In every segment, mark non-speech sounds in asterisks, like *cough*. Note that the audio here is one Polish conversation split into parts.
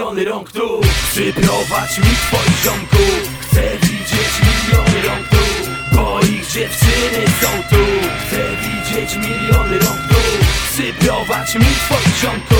miliony rąk tu. Przyprowadź mi twoich ziomków Chcę widzieć miliony rąk tu Bo ich dziewczyny są tu. Chcę widzieć miliony rąk tu. Przyprowadź mi twoich ziomków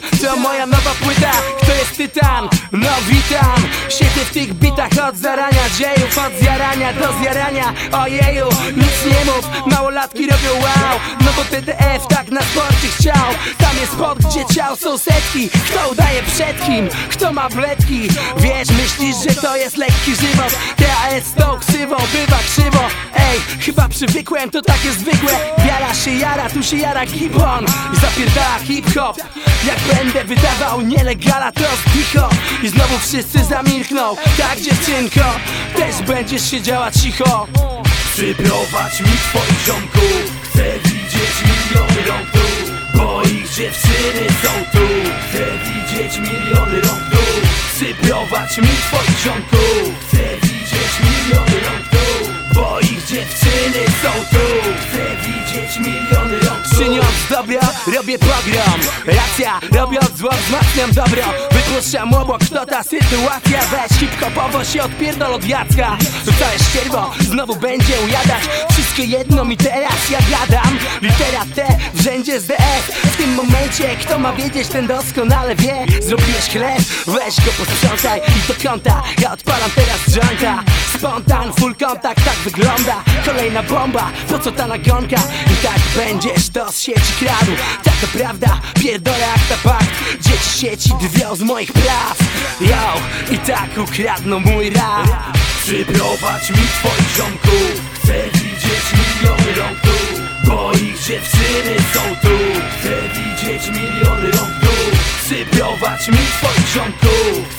To moja nowa płyta Kto jest tytan? No witam. Siedzę w tych bitach od zarania dziejów Od zjarania do zjarania. Ojeju, nic nie mów Małolatki robią wow. No bo TTF tak na sporcie chciał Jest spot, gdzie ciał są setki. Kto udaje przed kim? Kto ma bledki? Wiesz, myślisz, że to jest lekki żywot. TAS z tą ksywą bywa krzywo. Ej, chyba przywykłem, to takie zwykłe. Wiara się jara, tu się jara gibon I zapierdala hip-hop. Jak będę wydawał nielegala, to zdicho I znowu wszyscy zamilkną. Tak dziewczynko, też będziesz siedziała cicho. Przyprowadź mi twoich ziomków. Chcę widzieć miliony dziewczyny są tu Chcę widzieć miliony rąk tu Przyprowadź mi twoich ziomków Chcę widzieć miliony rąk tu Bo ich dziewczyny są tu. Chcę widzieć miliony rąk tu Czyniąc dobro, robię pogrom Racja, robiąc zło, wzmacniam dobro. Wypuszczam obok, to ta sytuacja. Weź hip-hopowo się odpierdol od Jacka. Całe ścierwo znowu będzie ujadać Wszystko jedno mi teraz, ja gadam Litera T w rzędzie z DF W tym momencie, kto ma wiedzieć, ten doskonale wie. Zrobiłeś chleb, weź go posprzątaj. I do kąta, ja odpalam teraz jointa Spontan, full kontakt, tak wygląda. Kolejna bomba, po co ta nagonka? I tak będziesz to z sieci kradł. Taka prawda, pierdolę jak na pakt. Dzieci sieci drwią z moich praw. Yo, i tak ukradną mój rap. Przyprowadź mi twoich ziomków. Chcę widzieć miliony dziewczyny są tu. Chcę widzieć miliony rąk tu Przyprowadź mi twoich ziomków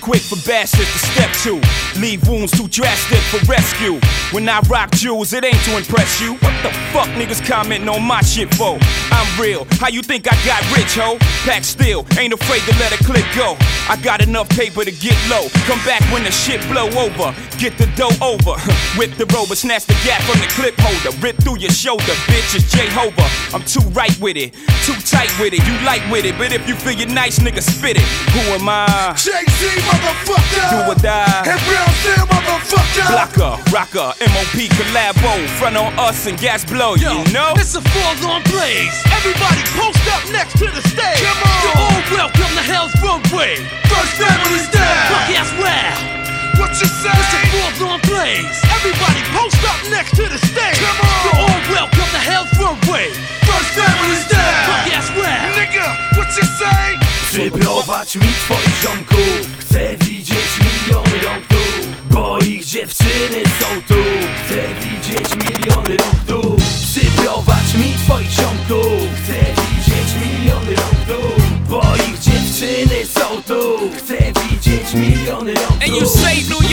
Quick for bastards to step to. Leave wounds too drastic for rescue. When I rock jewels, it ain't to impress you. What the fuck niggas commenting on my shit for? I'm real. How you think I got rich, ho? Pack still, ain't afraid to let a clip go. I got enough paper to get low. Come back when the shit blow over. Get the dough over. *laughs* Whip the rover, snatch the gap from the clip holder. Rip through your shoulder, bitch. It's Jehovah. I'm too right with it, too tight with it. You light with it, but if you feel you nice, nigga, spit it. Who am I? Jay-Z, motherfucker! Do or die. And Brown Steel, motherfucker! Blocker, rocker, MOP collabo, front on us and gas blow, you know? It's a forlorn blaze. Everybody post up next to the stage. Come on. You're all welcome to Hell's Roadway. First family's down! Fuck yes, wow. What you say? It's a forlorn blaze. Everybody post up next to the stage. Come on. Przyprowadź mi twoich ziomków Chcę widzieć miliony rąk tu Bo ich dziewczyny są tu. Chcę widzieć miliony rąk tu. Przyprowadź mi twoich ziomków Chcę widzieć miliony rąk tu Bo ich dziewczyny są tu. Chcę widzieć miliony rąk And you tu say